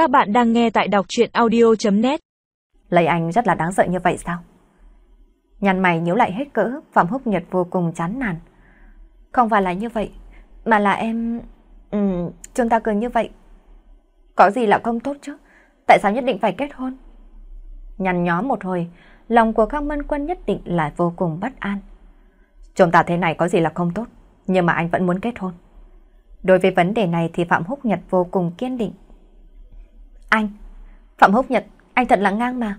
Các bạn đang nghe tại đọc chuyện audio.net Lấy anh rất là đáng sợ như vậy sao? Nhăn mày nhíu lại hết cỡ, Phạm Húc Nhật vô cùng chán nản. Không phải là như vậy, mà là em... Ừ, chúng ta cười như vậy. Có gì là không tốt chứ? Tại sao nhất định phải kết hôn? Nhăn nhó một hồi, lòng của các Mân Quân nhất định là vô cùng bất an. Chúng ta thế này có gì là không tốt, nhưng mà anh vẫn muốn kết hôn. Đối với vấn đề này thì Phạm Húc Nhật vô cùng kiên định. Anh, Phạm Húc Nhật, anh thật là ngang mà.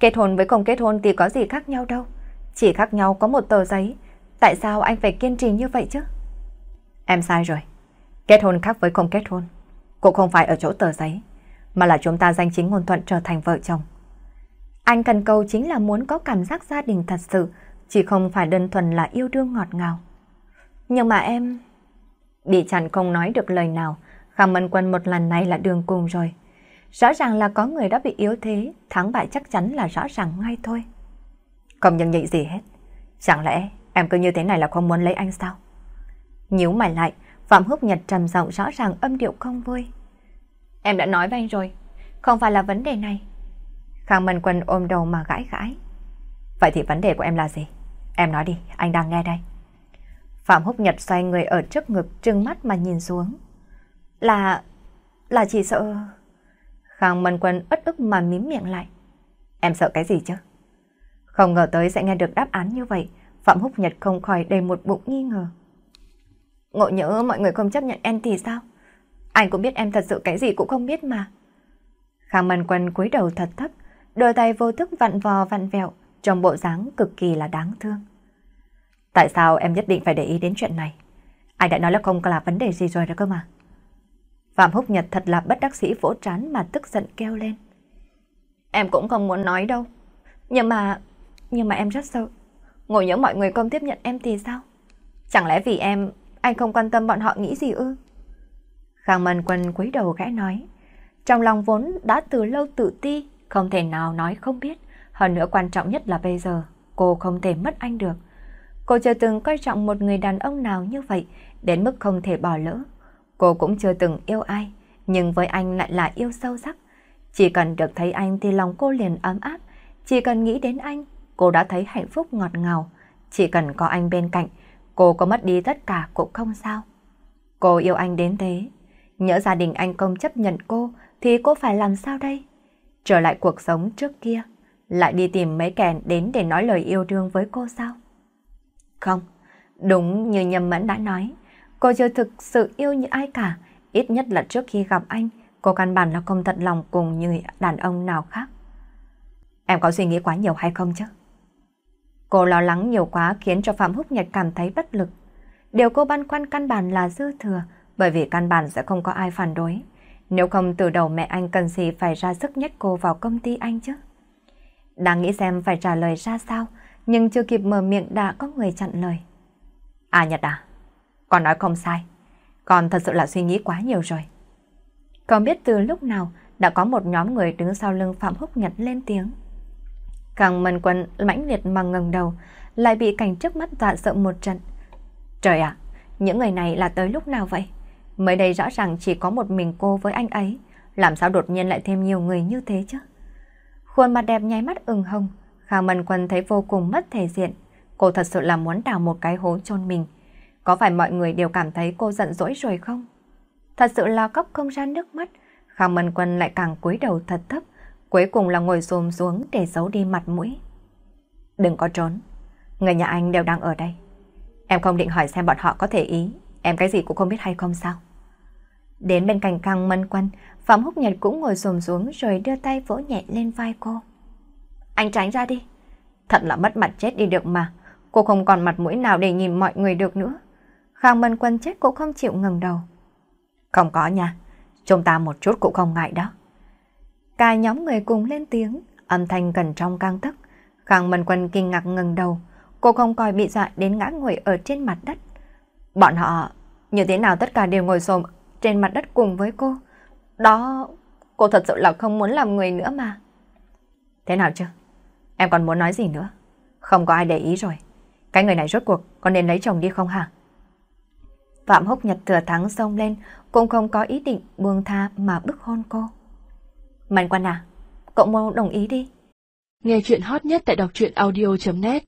Kết hôn với không kết hôn thì có gì khác nhau đâu. Chỉ khác nhau có một tờ giấy. Tại sao anh phải kiên trì như vậy chứ? Em sai rồi. Kết hôn khác với không kết hôn. Cũng không phải ở chỗ tờ giấy, mà là chúng ta danh chính ngôn thuận trở thành vợ chồng. Anh cần cầu chính là muốn có cảm giác gia đình thật sự, chỉ không phải đơn thuần là yêu đương ngọt ngào. Nhưng mà em... Bị chặn không nói được lời nào, Khang Mân Quân một lần này là đường cùng rồi. Rõ ràng là có người đã bị yếu thế, thắng bại chắc chắn là rõ ràng ngay thôi. Không nhận nhị gì hết. Chẳng lẽ em cứ như thế này là không muốn lấy anh sao? Nhíu mày lại, Phạm Húc Nhật trầm giọng rõ ràng âm điệu không vui. Em đã nói với anh rồi, không phải là vấn đề này. Khang Mân Quân ôm đầu mà gãi gãi. Vậy thì vấn đề của em là gì? Em nói đi, anh đang nghe đây. Phạm Húc Nhật xoay người ở trước ngực trừng mắt mà nhìn xuống. Là... là chỉ sợ... Khang Mân Quân ất ức mà mím miệng lại. Em sợ cái gì chứ? Không ngờ tới sẽ nghe được đáp án như vậy, Phạm Húc Nhật không khỏi đầy một bụng nghi ngờ. Ngộ nhớ mọi người không chấp nhận em thì sao? Anh cũng biết em thật sự cái gì cũng không biết mà. Khang Mân Quân cúi đầu thật thấp, đôi tay vô thức vặn vò vặn vẹo, trong bộ dáng cực kỳ là đáng thương. Tại sao em nhất định phải để ý đến chuyện này? Anh đã nói là không có là vấn đề gì rồi đó cơ mà. Phạm Húc Nhật thật là bất đắc sĩ vỗ trán mà tức giận kêu lên. Em cũng không muốn nói đâu. Nhưng mà... Nhưng mà em rất sợ. Ngồi nhớ mọi người không tiếp nhận em thì sao? Chẳng lẽ vì em, anh không quan tâm bọn họ nghĩ gì ư? Khang Mân Quân cúi đầu gãi nói. Trong lòng vốn đã từ lâu tự ti, không thể nào nói không biết. Hơn nữa quan trọng nhất là bây giờ, cô không thể mất anh được. Cô chưa từng coi trọng một người đàn ông nào như vậy, đến mức không thể bỏ lỡ. Cô cũng chưa từng yêu ai, nhưng với anh lại là yêu sâu sắc. Chỉ cần được thấy anh thì lòng cô liền ấm áp, chỉ cần nghĩ đến anh, cô đã thấy hạnh phúc ngọt ngào. Chỉ cần có anh bên cạnh, cô có mất đi tất cả cũng không sao. Cô yêu anh đến thế, nhớ gia đình anh không chấp nhận cô thì cô phải làm sao đây? Trở lại cuộc sống trước kia, lại đi tìm mấy kẻ đến để nói lời yêu đương với cô sao? Không, đúng như Nhâm Mẫn đã nói, cô chưa thực sự yêu như ai cả, ít nhất là trước khi gặp anh, cô căn bản là không thật lòng cùng như đàn ông nào khác. Em có suy nghĩ quá nhiều hay không chứ? Cô lo lắng nhiều quá khiến cho Phạm Húc Nhật cảm thấy bất lực. Điều cô băn khoăn căn bản là dư thừa, bởi vì căn bản sẽ không có ai phản đối. Nếu không từ đầu mẹ anh cần gì phải ra sức nhét cô vào công ty anh chứ? Đang nghĩ xem phải trả lời ra sao, nhưng chưa kịp mở miệng đã có người chặn lời. À Nhật à, con nói không sai, con thật sự là suy nghĩ quá nhiều rồi. Con biết từ lúc nào đã có một nhóm người đứng sau lưng Phạm Húc Nhật lên tiếng. Càng mần quân mãnh liệt mà ngẩng đầu, lại bị cảnh trước mắt dọa sợ một trận. Trời ạ, những người này là tới lúc nào vậy? Mới đây rõ ràng chỉ có một mình cô với anh ấy, làm sao đột nhiên lại thêm nhiều người như thế chứ? Khuôn mặt đẹp nháy mắt ửng hồng, Khang Mân Quân thấy vô cùng mất thể diện. Cô thật sự là muốn đào một cái hố chôn mình. Có phải mọi người đều cảm thấy cô giận dỗi rồi không? Thật sự là khóc không ra nước mắt. Khang Mân Quân lại càng cúi đầu thật thấp, cuối cùng là ngồi xồm xuống để giấu đi mặt mũi. Đừng có trốn, người nhà anh đều đang ở đây. Em không định hỏi xem bọn họ có thể ý, em cái gì cũng không biết hay không sao? Đến bên cạnh Khang Mân Quân, Phạm Húc Nhật cũng ngồi xồm xuống rồi đưa tay vỗ nhẹ lên vai cô. Anh tránh ra đi. Thật là mất mặt chết đi được mà. Cô không còn mặt mũi nào để nhìn mọi người được nữa. Khang Mân Quân chết cũng không chịu ngừng đầu. Không có nha. Chúng ta một chút cũng không ngại đó. Cả nhóm người cùng lên tiếng, âm thanh gần trong căng tức. Khang Mân Quân kinh ngạc ngừng đầu. Cô không coi bị dọa đến ngã ngồi ở trên mặt đất. Bọn họ, như thế nào tất cả đều ngồi xồm trên mặt đất cùng với cô. Đó, cô thật sự là không muốn làm người nữa mà. Thế nào chứ? Em còn muốn nói gì nữa? Không có ai để ý rồi. Cái người này rốt cuộc có nên lấy chồng đi không hả? Phạm Húc Nhật thừa thắng xông lên, cũng không có ý định buông tha mà bức hôn cô. Mạnh Quân à, cậu mau đồng ý đi. Nghe chuyện hot nhất tại đọc truyện audio.net